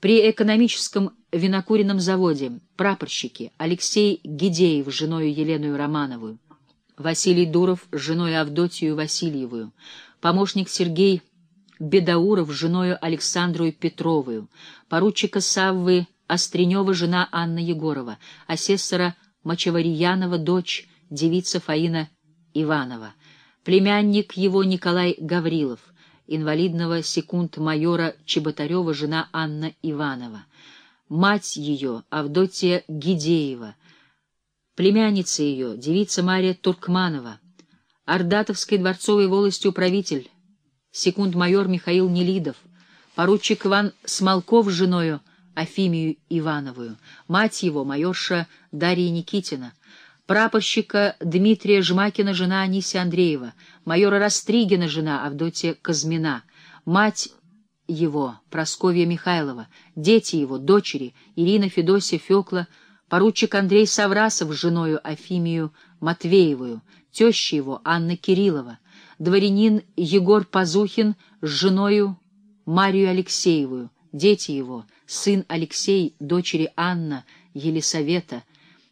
При экономическом винокуренном заводе прапорщики Алексей Гидеев с женой Еленою Романовую, Василий Дуров с женой Авдотью Васильевую, помощник Сергей Бедауров с женою Александрою Петровую, поручика Саввы Остренева жена Анна Егорова, асессора Мочеварьянова дочь, девица Фаина Иванова, племянник его Николай Гаврилов, инвалидного секунд-майора Чеботарева жена Анна Иванова, мать ее Авдотья Гидеева, племянница ее девица Мария Туркманова, Ордатовской дворцовой волости управитель, секунд-майор Михаил Нелидов, поручик Иван Смолков с женою Афимию Ивановую, мать его майорша Дарья Никитина, прапорщика Дмитрия Жмакина жена Анисия Андреева, майора Растригина жена Авдотья Казмина, мать его Просковья Михайлова, дети его, дочери Ирина Федосия Фекла, поручик Андрей Саврасов с женою Афимию Матвеевую, теща его Анна Кириллова, дворянин Егор Пазухин с женою Марию Алексеевую, дети его, сын Алексей, дочери Анна, Елисавета,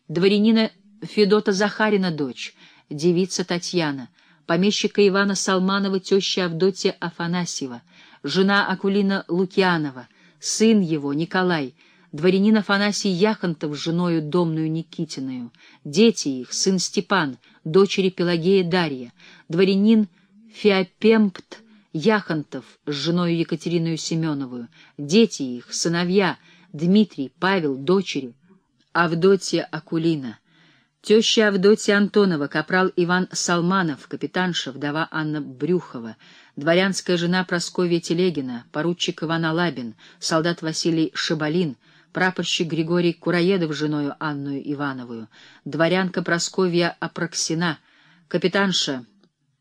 дворянина Федота Захарина дочь, девица Татьяна, помещика Ивана Салманова теща Авдотья Афанасьева, жена Акулина Лукьянова, сын его Николай, дворянин Афанасий Яхонтов с женою Домную Никитиною, дети их, сын Степан, дочери Пелагея Дарья, дворянин Феопемпт Яхонтов с женою Екатериною Семеновую, дети их, сыновья Дмитрий, Павел, дочери, Авдотья Акулина, Теща Авдотья Антонова, капрал Иван Салманов, капитанша, вдова Анна Брюхова, дворянская жена Просковья Телегина, поручик Иван Алабин, солдат Василий Шибалин, прапорщик Григорий Кураедов с женою Анную Ивановую, дворянка Просковья Апраксина, капитанша,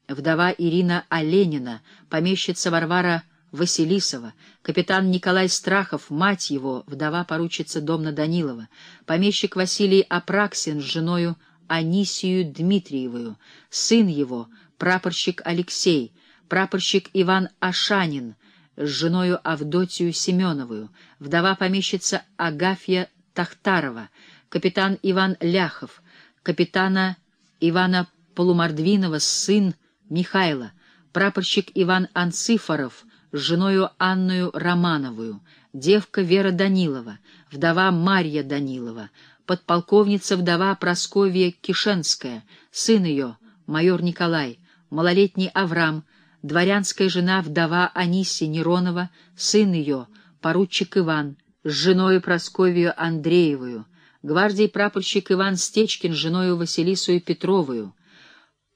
вдова Ирина Оленина, помещица Варвара Василисова, капитан Николай Страхов, мать его, вдова поручица Домна Данилова, помещик Василий Апраксин с женою Анисию Дмитриевую, сын его, прапорщик Алексей, прапорщик Иван Ашанин с женою Авдотью Семеновую, вдова помещица Агафья Тахтарова, капитан Иван Ляхов, капитана Ивана Полумордвинова, сын Михайла, прапорщик Иван Анцифоров — с женою Анною Романовую, девка Вера Данилова, вдова Марья Данилова, подполковница-вдова Просковья Кишенская, сын ее, майор Николай, малолетний Авраам, дворянская жена-вдова Анисия Неронова, сын ее, поручик Иван, с женою Просковью Андреевую, гвардии прапорщик Иван Стечкин с женою Василисою Петровую,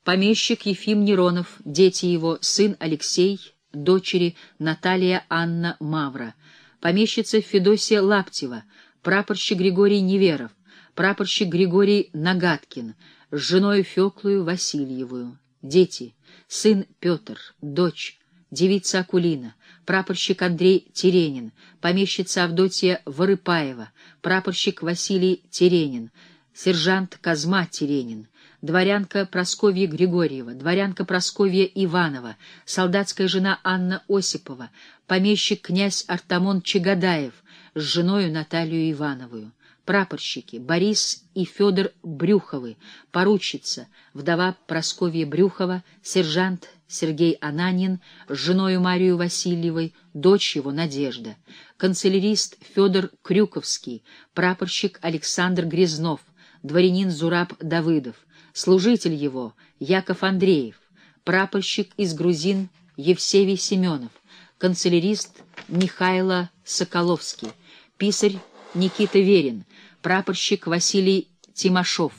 помещик Ефим Неронов, дети его, сын Алексей, дочери Наталья Анна Мавра, помещица Федосия Лаптева, прапорщик Григорий Неверов, прапорщик Григорий Нагаткин, с женой Феклую Васильевую, дети, сын Петр, дочь, девица Акулина, прапорщик Андрей Теренин, помещица Авдотья Ворыпаева, прапорщик Василий Теренин, сержант Казма Теренин, дворянка Просковья Григорьева, дворянка Просковья Иванова, солдатская жена Анна Осипова, помещик князь Артамон Чагадаев с женою Наталью Ивановую, прапорщики Борис и Федор Брюховы, поручица, вдова Просковья Брюхова, сержант Сергей Ананин с женою Марию Васильевой, дочь его Надежда, канцелярист Федор Крюковский, прапорщик Александр Грязнов, дворянин Зураб Давыдов, служитель его Яков Андреев, прапорщик из грузин Евсевий Семенов, канцелярист Михайло Соколовский, писарь Никита Верин, прапорщик Василий Тимошов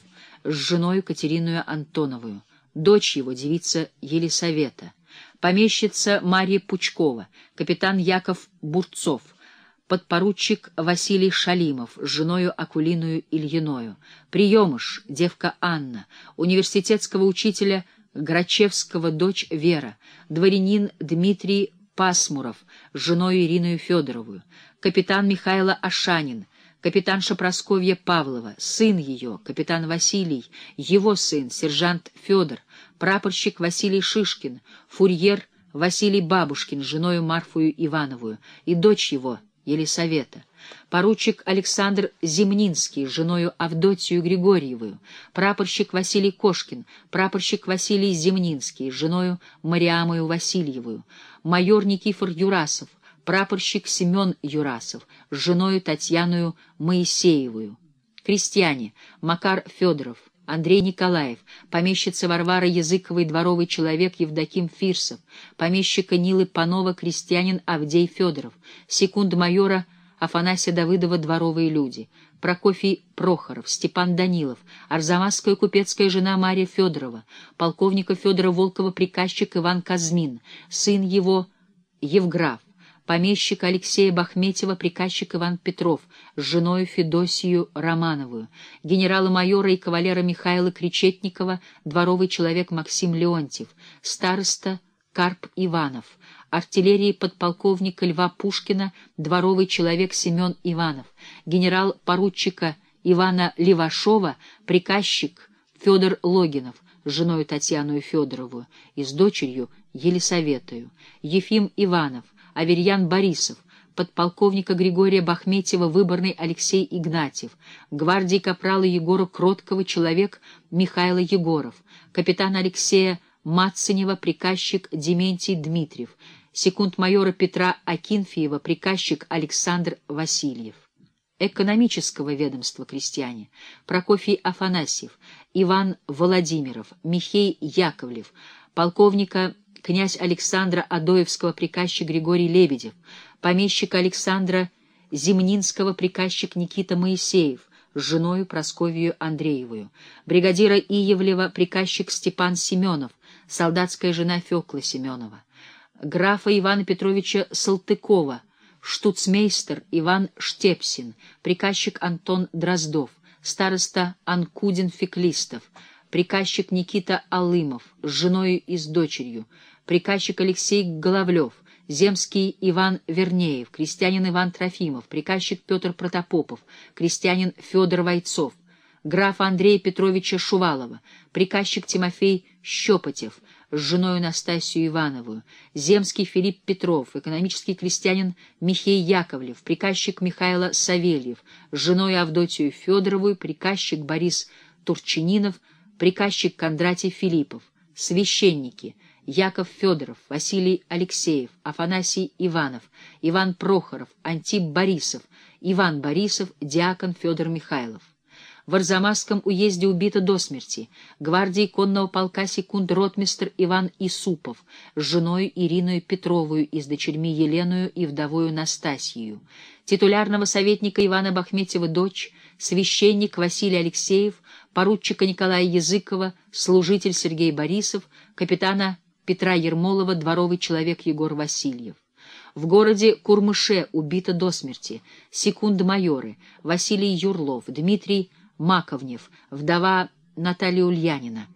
с женой Катериную Антоновую, дочь его девица Елисавета, помещица Мария Пучкова, капитан Яков Бурцов, подпоручик Василий Шалимов с женою Акулиною Ильиною, приемыш, девка Анна, университетского учителя Грачевского дочь Вера, дворянин Дмитрий Пасмуров с женой Ириною Федоровую, капитан Михайло Ашанин, капитанша Просковья Павлова, сын ее, капитан Василий, его сын, сержант Федор, прапорщик Василий Шишкин, фурьер Василий Бабушкин с женою Марфою Ивановую. И дочь его, Елисавета, поручик Александр Зимнинский с женою Авдотью Григорьевую, прапорщик Василий Кошкин, прапорщик Василий Зимнинский с женою Мариамою Васильевую, майор Никифор Юрасов, прапорщик Семен Юрасов с женою Татьяною Моисеевую, крестьяне Макар Федоров, Андрей Николаев, помещица Варвара Языковой, дворовый человек Евдоким Фирсов, помещика Нилы Панова, крестьянин Авдей Федоров, секунд-майора Афанасия Давыдова, дворовые люди, Прокофий Прохоров, Степан Данилов, арзамасская купецкая жена Мария Федорова, полковника Федора Волкова приказчик Иван Казмин, сын его Евграф, помещика Алексея Бахметьева приказчик Иван Петров с женой Федосию Романовую, генерала-майора и кавалера Михаила Кречетникова, дворовый человек Максим Леонтьев, староста Карп Иванов, артиллерии подполковника Льва Пушкина, дворовый человек Семен Иванов, генерал-поручика Ивана Левашова, приказчик Федор Логинов, с женой Татьяну Федорову и с дочерью Елисаветою, Ефим Иванов, Аверьян Борисов, подполковника Григория Бахметьева выборный Алексей Игнатьев, гвардии капрала Егора Кроткого человек Михаил Егоров, капитана Алексея Мацинева приказчик Дементий Дмитриев, секунд-майора Петра Акинфеева приказчик Александр Васильев. Экономического ведомства крестьяне Прокофий Афанасьев, Иван Владимиров, Михей Яковлев, полковника князь Александра Адоевского приказчик Григорий Лебедев, помещик Александра Зимнинского приказчик Никита Моисеев, с женою Просковью Андреевую, бригадира Иевлева приказчик Степан Семенов, солдатская жена Фекла Семенова, графа Ивана Петровича Салтыкова, штуцмейстер Иван Штепсин, приказчик Антон Дроздов, староста Анкудин Феклистов, приказчик Никита Алымов с женой и с дочерью, приказчик Алексей Головлев, земский Иван Вернеев, крестьянин Иван Трофимов, приказчик Петр Протопопов, крестьянин Федор Войцов, граф Андрея Петровича Шувалова, приказчик Тимофей Щепотев с женой Настасью Ивановую, земский Филипп Петров, экономический крестьянин Михей Яковлев, приказчик Михайло Савельев, с женой Авдотью Федоровую, приказчик Борис Турчининов, приказчик Кондратий Филиппов, священники — Яков Федоров, Василий Алексеев, Афанасий Иванов, Иван Прохоров, Антип Борисов, Иван Борисов, диакон Федор Михайлов. В Арзамасском уезде убито до смерти гвардии конного полка секунд-ротмистр Иван Исупов с женой Ириной Петровую и с дочерьми Еленою и вдовою Настасьею, титулярного советника Ивана Бахметьева дочь, священник Василий Алексеев, поручика Николая Языкова, служитель Сергей Борисов, капитана Петра Ермолова дворовый человек Егор Васильев. В городе Курмыше убито до смерти. Секунд-майоры Василий Юрлов, Дмитрий Маковнев, вдова Наталья Ульянина,